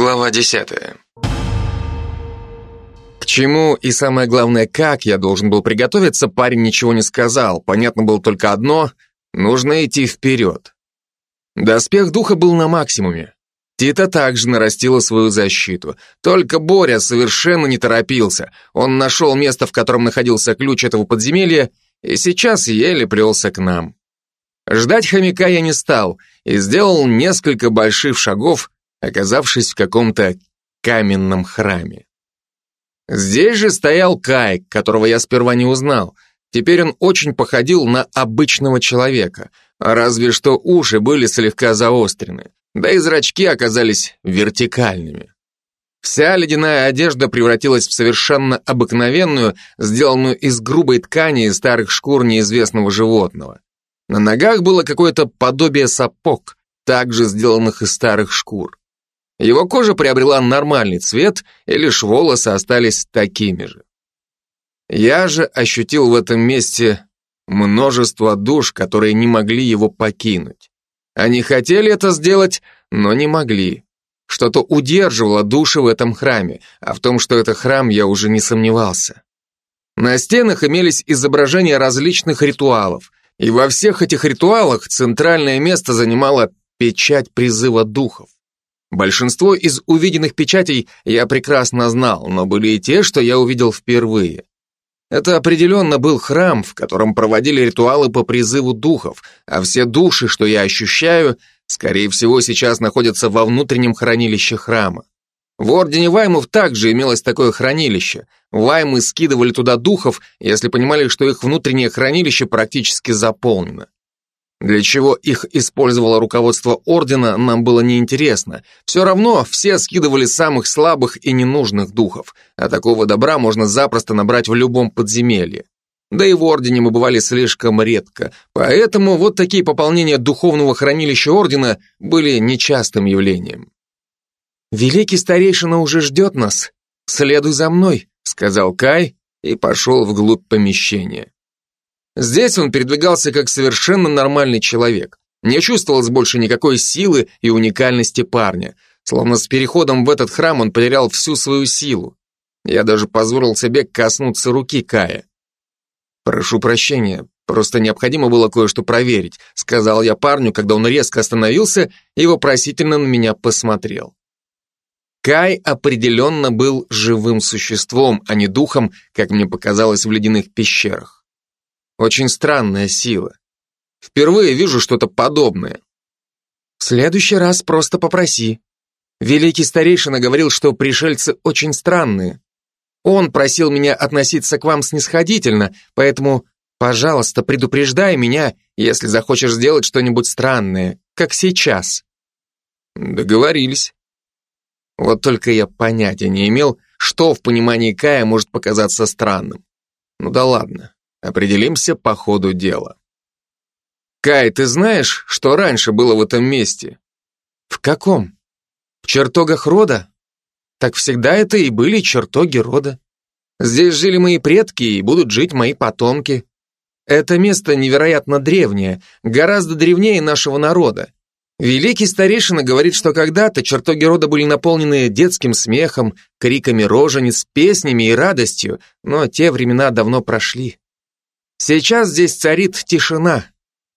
Глава десятая. К чему и самое главное, как я должен был приготовиться, парень ничего не сказал. Понятно было только одно — нужно идти вперед. Доспех духа был на максимуме. Тита также нарастила свою защиту. Только Боря совершенно не торопился. Он нашел место, в котором находился ключ этого подземелья, и сейчас еле плелся к нам. Ждать хомяка я не стал и сделал несколько больших шагов, оказавшись в каком-то каменном храме. Здесь же стоял Кай, которого я сперва не узнал. Теперь он очень походил на обычного человека, разве что уши были слегка заострены да и зрачки оказались вертикальными. Вся ледяная одежда превратилась в совершенно обыкновенную, сделанную из грубой ткани и старых шкур неизвестного животного. На ногах было какое-то подобие сапог, также сделанных из старых шкур. Его кожа приобрела нормальный цвет, и лишь волосы остались такими же. Я же ощутил в этом месте множество душ, которые не могли его покинуть. Они хотели это сделать, но не могли. Что-то удерживало души в этом храме, а в том, что это храм, я уже не сомневался. На стенах имелись изображения различных ритуалов, и во всех этих ритуалах центральное место занимала печать призыва духов. Большинство из увиденных печатей я прекрасно знал, но были и те, что я увидел впервые. Это определенно был храм, в котором проводили ритуалы по призыву духов, а все души, что я ощущаю, скорее всего, сейчас находятся во внутреннем хранилище храма. В Ордене Ваймов также имелось такое хранилище. Ваймы скидывали туда духов, если понимали, что их внутреннее хранилище практически заполнено. Для чего их использовало руководство Ордена, нам было неинтересно. Все равно все скидывали самых слабых и ненужных духов, а такого добра можно запросто набрать в любом подземелье. Да и в Ордене мы бывали слишком редко, поэтому вот такие пополнения духовного хранилища Ордена были нечастым явлением. «Великий старейшина уже ждет нас. Следуй за мной», — сказал Кай и пошел вглубь помещения. Здесь он передвигался как совершенно нормальный человек. Не чувствовалось больше никакой силы и уникальности парня. Словно с переходом в этот храм он потерял всю свою силу. Я даже позволил себе коснуться руки Кая. «Прошу прощения, просто необходимо было кое-что проверить», сказал я парню, когда он резко остановился и вопросительно на меня посмотрел. Кай определенно был живым существом, а не духом, как мне показалось в ледяных пещерах. Очень странная сила. Впервые вижу что-то подобное. В следующий раз просто попроси. Великий старейшина говорил, что пришельцы очень странные. Он просил меня относиться к вам снисходительно, поэтому, пожалуйста, предупреждай меня, если захочешь сделать что-нибудь странное, как сейчас. Договорились. Вот только я понятия не имел, что в понимании Кая может показаться странным. Ну да ладно. Определимся по ходу дела. Кай, ты знаешь, что раньше было в этом месте? В каком? В чертогах рода? Так всегда это и были чертоги рода. Здесь жили мои предки и будут жить мои потомки. Это место невероятно древнее, гораздо древнее нашего народа. Великий старейшина говорит, что когда-то чертоги рода были наполнены детским смехом, криками рожениц, песнями и радостью, но те времена давно прошли. Сейчас здесь царит тишина.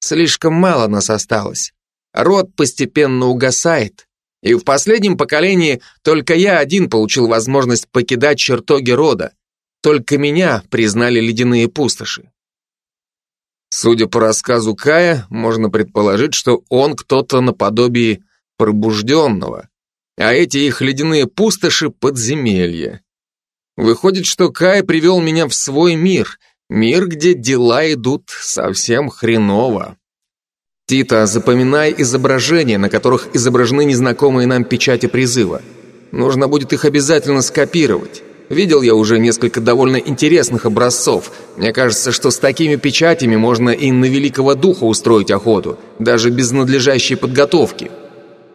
Слишком мало нас осталось. Род постепенно угасает. И в последнем поколении только я один получил возможность покидать чертоги рода. Только меня признали ледяные пустоши. Судя по рассказу Кая, можно предположить, что он кто-то наподобие пробужденного, а эти их ледяные пустоши — подземелья. Выходит, что Кай привел меня в свой мир — Мир, где дела идут совсем хреново. Тита, запоминай изображения, на которых изображены незнакомые нам печати призыва. Нужно будет их обязательно скопировать. Видел я уже несколько довольно интересных образцов. Мне кажется, что с такими печатями можно и на Великого Духа устроить охоту, даже без надлежащей подготовки.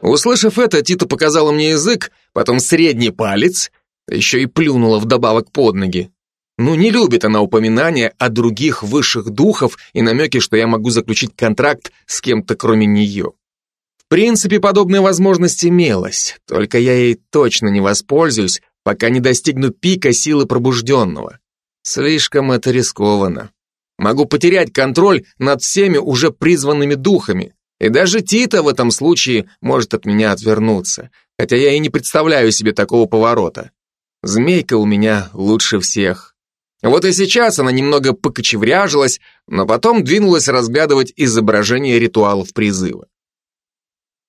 Услышав это, Тита показала мне язык, потом средний палец, еще и плюнула вдобавок под ноги. Ну, не любит она упоминания о других высших духов и намеки, что я могу заключить контракт с кем-то кроме нее. принципе, подобная возможность имелась, только я ей точно не воспользуюсь, пока не достигну пика силы пробужденного. Слишком это рискованно. Могу потерять контроль над всеми уже призванными духами, и даже Тита в этом случае может от меня отвернуться, хотя я и не представляю себе такого поворота. Змейка у меня лучше всех. Вот и сейчас она немного покочевряжилась, но потом двинулась разглядывать изображение ритуалов призыва.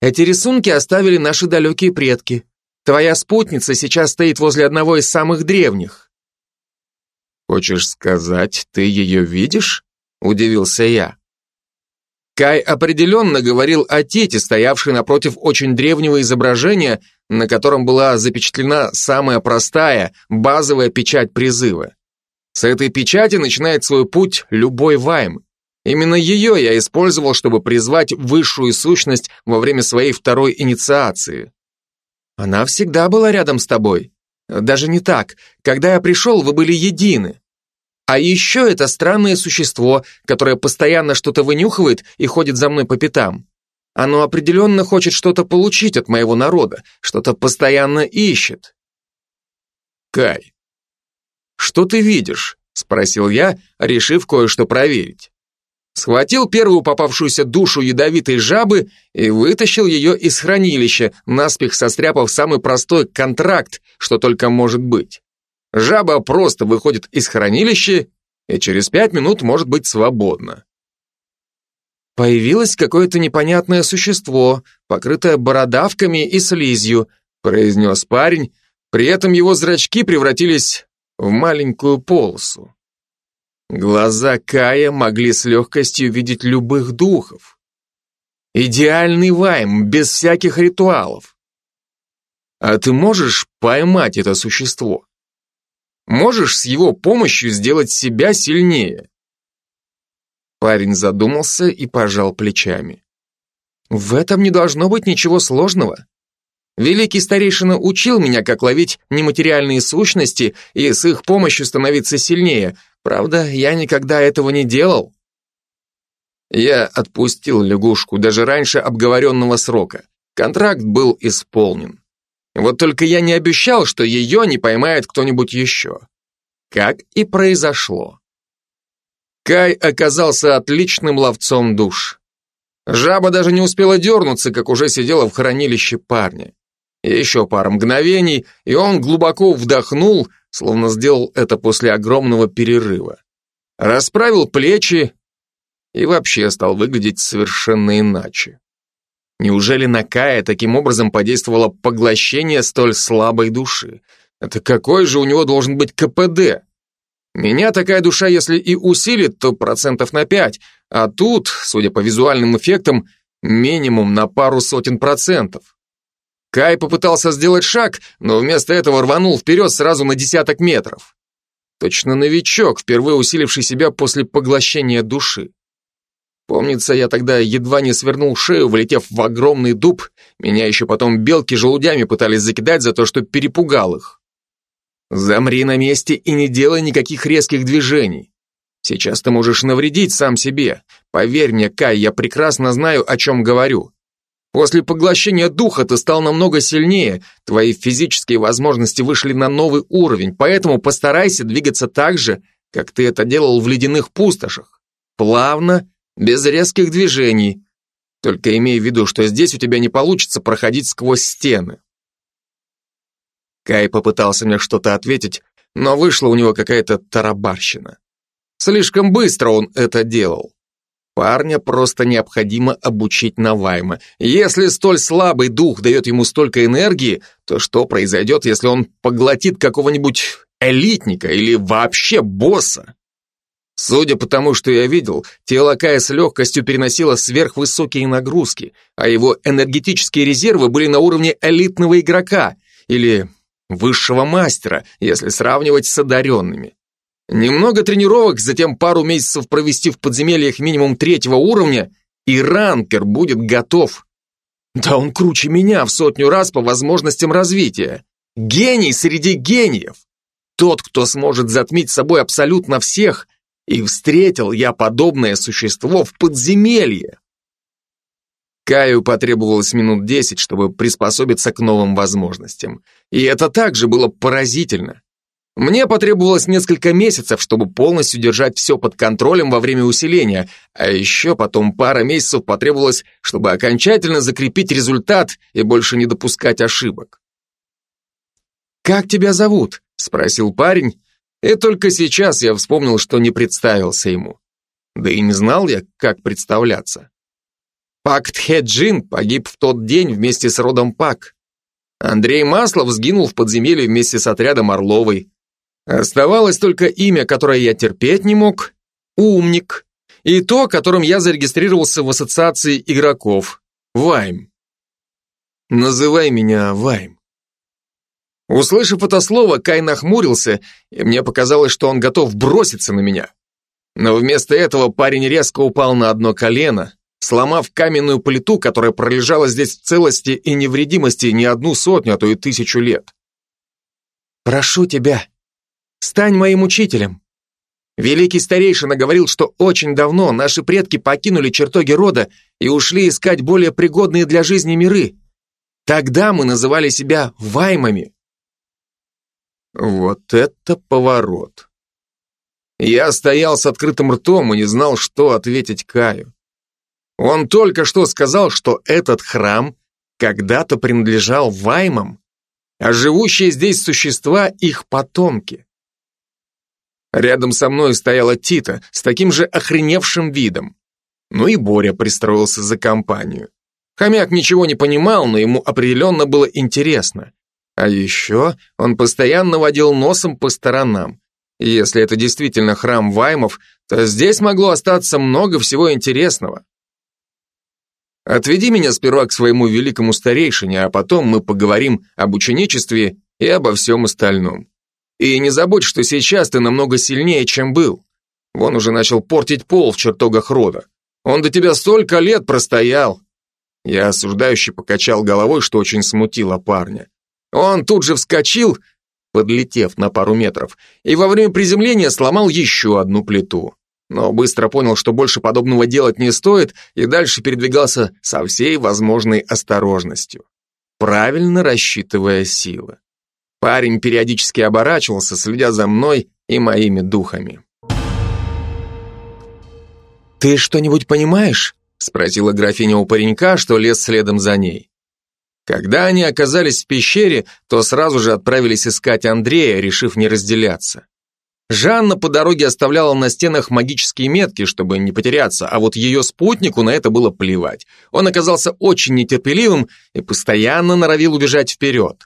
Эти рисунки оставили наши далекие предки. Твоя спутница сейчас стоит возле одного из самых древних. Хочешь сказать, ты ее видишь? Удивился я. Кай определенно говорил о Тете, стоявшей напротив очень древнего изображения, на котором была запечатлена самая простая, базовая печать призыва. С этой печати начинает свой путь любой вайм. Именно ее я использовал, чтобы призвать высшую сущность во время своей второй инициации. Она всегда была рядом с тобой. Даже не так. Когда я пришел, вы были едины. А еще это странное существо, которое постоянно что-то вынюхивает и ходит за мной по пятам. Оно определенно хочет что-то получить от моего народа, что-то постоянно ищет. Кай, «Что ты видишь?» – спросил я, решив кое-что проверить. Схватил первую попавшуюся душу ядовитой жабы и вытащил ее из хранилища, наспех состряпав самый простой контракт, что только может быть. Жаба просто выходит из хранилища и через пять минут может быть свободна. «Появилось какое-то непонятное существо, покрытое бородавками и слизью», произнес парень, при этом его зрачки превратились в маленькую полосу. Глаза Кая могли с легкостью видеть любых духов. Идеальный вайм, без всяких ритуалов. А ты можешь поймать это существо? Можешь с его помощью сделать себя сильнее? Парень задумался и пожал плечами. В этом не должно быть ничего сложного. Великий старейшина учил меня, как ловить нематериальные сущности и с их помощью становиться сильнее. Правда, я никогда этого не делал. Я отпустил лягушку даже раньше обговоренного срока. Контракт был исполнен. Вот только я не обещал, что ее не поймает кто-нибудь еще. Как и произошло. Кай оказался отличным ловцом душ. Жаба даже не успела дернуться, как уже сидела в хранилище парня. Еще пара мгновений, и он глубоко вдохнул, словно сделал это после огромного перерыва. Расправил плечи и вообще стал выглядеть совершенно иначе. Неужели на Кая таким образом подействовало поглощение столь слабой души? Это какой же у него должен быть КПД? Меня такая душа, если и усилит, то процентов на пять, а тут, судя по визуальным эффектам, минимум на пару сотен процентов. Кай попытался сделать шаг, но вместо этого рванул вперед сразу на десяток метров. Точно новичок, впервые усиливший себя после поглощения души. Помнится, я тогда едва не свернул шею, влетев в огромный дуб, меня еще потом белки желудями пытались закидать за то, что перепугал их. Замри на месте и не делай никаких резких движений. Сейчас ты можешь навредить сам себе. Поверь мне, Кай, я прекрасно знаю, о чем говорю. После поглощения духа ты стал намного сильнее, твои физические возможности вышли на новый уровень, поэтому постарайся двигаться так же, как ты это делал в ледяных пустошах. Плавно, без резких движений. Только имей в виду, что здесь у тебя не получится проходить сквозь стены. Кай попытался мне что-то ответить, но вышла у него какая-то тарабарщина. Слишком быстро он это делал. Парня просто необходимо обучить Навайма. Если столь слабый дух дает ему столько энергии, то что произойдет, если он поглотит какого-нибудь элитника или вообще босса? Судя по тому, что я видел, тело Кая с легкостью переносило сверхвысокие нагрузки, а его энергетические резервы были на уровне элитного игрока или высшего мастера, если сравнивать с одаренными. Немного тренировок, затем пару месяцев провести в подземельях минимум третьего уровня, и ранкер будет готов. Да он круче меня в сотню раз по возможностям развития. Гений среди гениев. Тот, кто сможет затмить собой абсолютно всех, и встретил я подобное существо в подземелье. Каю потребовалось минут десять, чтобы приспособиться к новым возможностям. И это также было поразительно. Мне потребовалось несколько месяцев, чтобы полностью держать все под контролем во время усиления, а еще потом пара месяцев потребовалось, чтобы окончательно закрепить результат и больше не допускать ошибок. «Как тебя зовут?» — спросил парень, и только сейчас я вспомнил, что не представился ему. Да и не знал я, как представляться. Пак Тхеджин погиб в тот день вместе с родом Пак. Андрей Маслов сгинул в подземелье вместе с отрядом Орловой. Оставалось только имя, которое я терпеть не мог – Умник. И то, которым я зарегистрировался в ассоциации игроков – Вайм. Называй меня Вайм. Услышав это слово, Кай нахмурился, и мне показалось, что он готов броситься на меня. Но вместо этого парень резко упал на одно колено, сломав каменную плиту, которая пролежала здесь в целости и невредимости не одну сотню, а то и тысячу лет. «Прошу тебя, стань моим учителем. Великий старейшина говорил, что очень давно наши предки покинули чертоги рода и ушли искать более пригодные для жизни миры. Тогда мы называли себя ваймами. Вот это поворот. Я стоял с открытым ртом и не знал, что ответить Каю. Он только что сказал, что этот храм когда-то принадлежал Ваймам, а живущие здесь существа — их потомки. Рядом со мной стояла Тита с таким же охреневшим видом. Ну и Боря пристроился за компанию. Хомяк ничего не понимал, но ему определенно было интересно. А еще он постоянно водил носом по сторонам. Если это действительно храм Ваймов, то здесь могло остаться много всего интересного. Отведи меня сперва к своему великому старейшине, а потом мы поговорим об ученичестве и обо всем остальном. И не забудь, что сейчас ты намного сильнее, чем был. Вон уже начал портить пол в чертогах рода. Он до тебя столько лет простоял. Я осуждающе покачал головой, что очень смутило парня. Он тут же вскочил, подлетев на пару метров, и во время приземления сломал еще одну плиту но быстро понял, что больше подобного делать не стоит, и дальше передвигался со всей возможной осторожностью, правильно рассчитывая силы. Парень периодически оборачивался, следя за мной и моими духами. «Ты что-нибудь понимаешь?» — спросила графиня у паренька, что лез следом за ней. Когда они оказались в пещере, то сразу же отправились искать Андрея, решив не разделяться. Жанна по дороге оставляла на стенах магические метки, чтобы не потеряться, а вот ее спутнику на это было плевать. Он оказался очень нетерпеливым и постоянно норовил убежать вперед.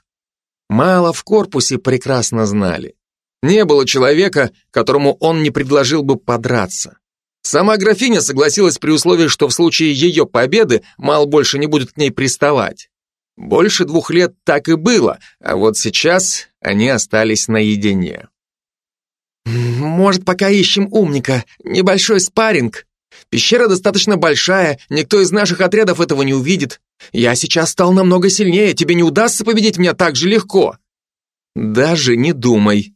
Мало в корпусе прекрасно знали. Не было человека, которому он не предложил бы подраться. Сама графиня согласилась при условии, что в случае ее победы Мал больше не будет к ней приставать. Больше двух лет так и было, а вот сейчас они остались наедине. «Может, пока ищем умника. Небольшой спарринг. Пещера достаточно большая, никто из наших отрядов этого не увидит. Я сейчас стал намного сильнее, тебе не удастся победить меня так же легко». «Даже не думай.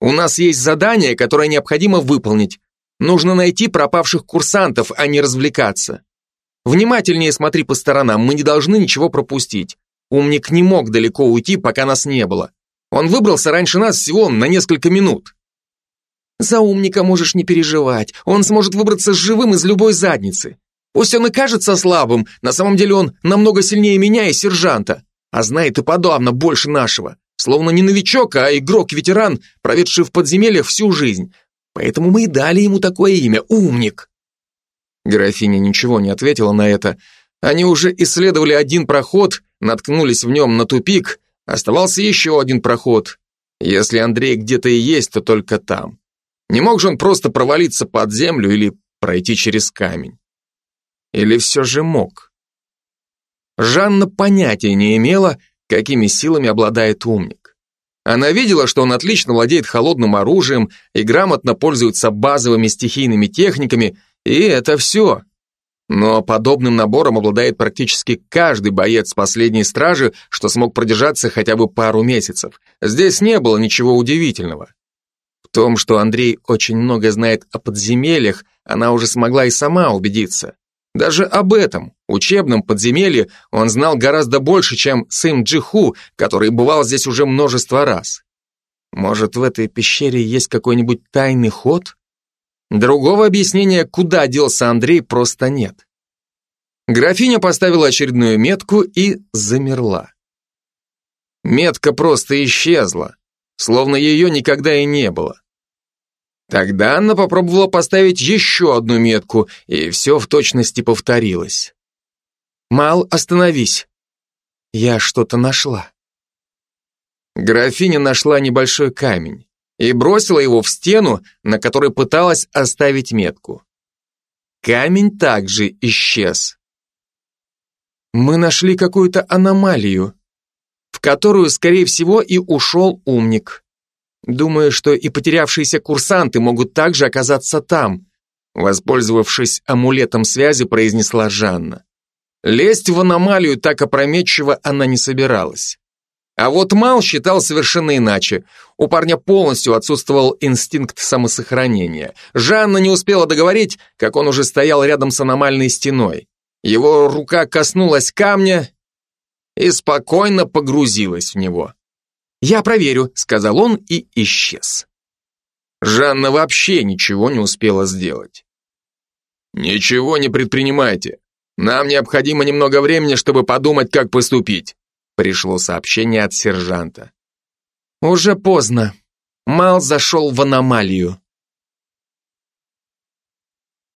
У нас есть задание, которое необходимо выполнить. Нужно найти пропавших курсантов, а не развлекаться. Внимательнее смотри по сторонам, мы не должны ничего пропустить. Умник не мог далеко уйти, пока нас не было. Он выбрался раньше нас всего на несколько минут». За умника можешь не переживать, он сможет выбраться живым из любой задницы. Пусть он и кажется слабым, на самом деле он намного сильнее меня и сержанта, а знает и подавно больше нашего. Словно не новичок, а игрок-ветеран, проведший в подземельях всю жизнь. Поэтому мы и дали ему такое имя – Умник. Графиня ничего не ответила на это. Они уже исследовали один проход, наткнулись в нем на тупик, оставался еще один проход. Если Андрей где-то и есть, то только там. Не мог же он просто провалиться под землю или пройти через камень? Или все же мог? Жанна понятия не имела, какими силами обладает умник. Она видела, что он отлично владеет холодным оружием и грамотно пользуется базовыми стихийными техниками, и это все. Но подобным набором обладает практически каждый боец последней стражи, что смог продержаться хотя бы пару месяцев. Здесь не было ничего удивительного. В том, что Андрей очень много знает о подземельях, она уже смогла и сама убедиться. Даже об этом, учебном подземелье, он знал гораздо больше, чем Сэм Джиху, который бывал здесь уже множество раз. Может, в этой пещере есть какой-нибудь тайный ход? Другого объяснения, куда делся Андрей, просто нет. Графиня поставила очередную метку и замерла. Метка просто исчезла, словно ее никогда и не было. Тогда Анна попробовала поставить еще одну метку, и все в точности повторилось. «Мал, остановись. Я что-то нашла». Графиня нашла небольшой камень и бросила его в стену, на которой пыталась оставить метку. Камень также исчез. Мы нашли какую-то аномалию, в которую, скорее всего, и ушел умник. Думаю, что и потерявшиеся курсанты могут также оказаться там, воспользовавшись амулетом связи, произнесла Жанна. Лезть в аномалию так опрометчиво она не собиралась. А вот Мал считал совершенно иначе. У парня полностью отсутствовал инстинкт самосохранения. Жанна не успела договорить, как он уже стоял рядом с аномальной стеной. Его рука коснулась камня и спокойно погрузилась в него. «Я проверю», — сказал он и исчез. Жанна вообще ничего не успела сделать. «Ничего не предпринимайте. Нам необходимо немного времени, чтобы подумать, как поступить», пришло сообщение от сержанта. «Уже поздно. Мал зашел в аномалию».